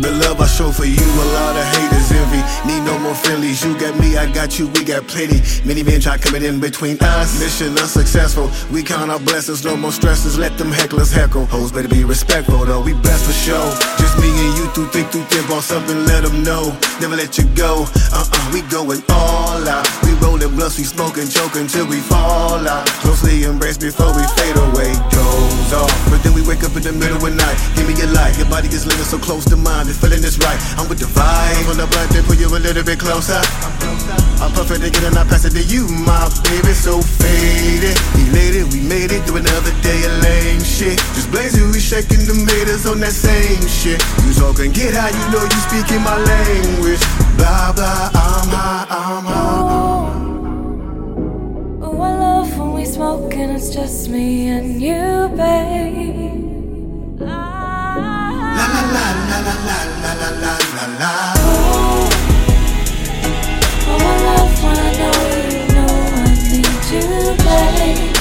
The love I for you, a lot of haters envy. Need no more friendlies. You got me, I got you, we got plenty. Many men try coming in between us. Mission unsuccessful. We count our blessings, no more stresses. Let them hecklers heckle. Hoes better be respectful, though. We best for show. Just me and you through thick, through thin. On something, let them know. Never let you go. Uh uh, we going all out. We rolling blunts, we smoking, choking till we fall out. Closely embraced before we fade away. Goes off. But then we wake up in the middle of night. Give me your light, Your body is living so close to mine. The feeling is right. I'm with the vibe. On the blood, they put you a little bit closer. I'm perfect again and I pass it to you, my baby. So faded. Elated, we made it through another day of lame shit. Just blazing, we shaking the haters on that same shit. You talking, get how you know you speaking my language. Blah blah, I'm high, I'm high. Oh, I love when we smoke and it's just me and you, babe. La la la la la la la la la la. Oh, oh, I love when I know you know I need you, babe.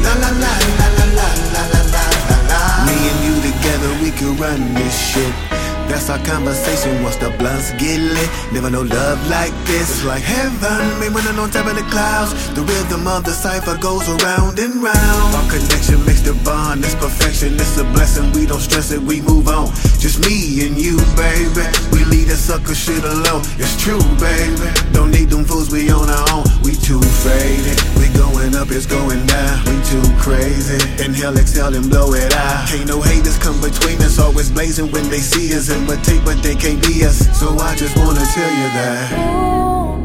La la la la la la la la la la la. Me and you together, we could run this shit. That's our conversation once the blunts get lit. Never know love like this. It's like heaven, me running on top of the clouds. The rhythm of the cipher goes around and round. Our connection makes the bond, it's perfection. It's a blessing, we don't stress it, we move on. Just me and you, baby. We leave that sucker shit alone. It's true, baby. Don't need them fools, we on our own. We too faded. We going up, it's going down. We too crazy. Inhale, exhale, and blow it out. Can't no haters come between us. Always blazing when they see us. Imitate, but they can't be us. So I just wanna tell you that. Oh,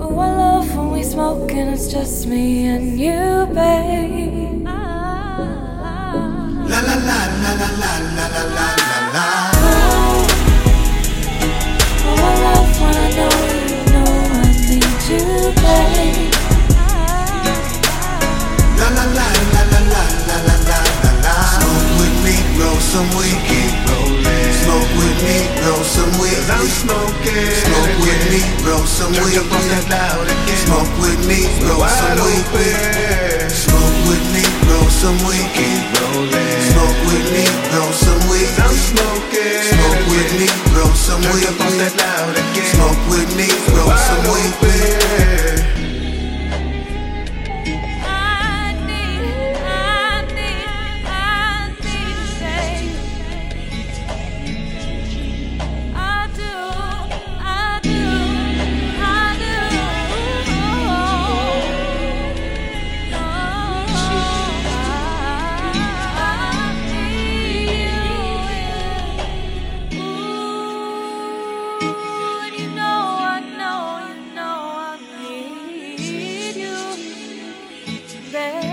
oh, I love when we smoke and it's just me and you, babe. La la la la la la la la some weed, keep rolling. Smoke with me, roll some weed. I'm smoking. Smoke with me, roll some weed. Turn that loud again. Smoke with me, roll some weed. Smoke with me, roll some weed, keep rolling. Smoke with me, roll some weed. I'm smoking. Smoke with me, roll some weed. Smoke with me, roll some weed. say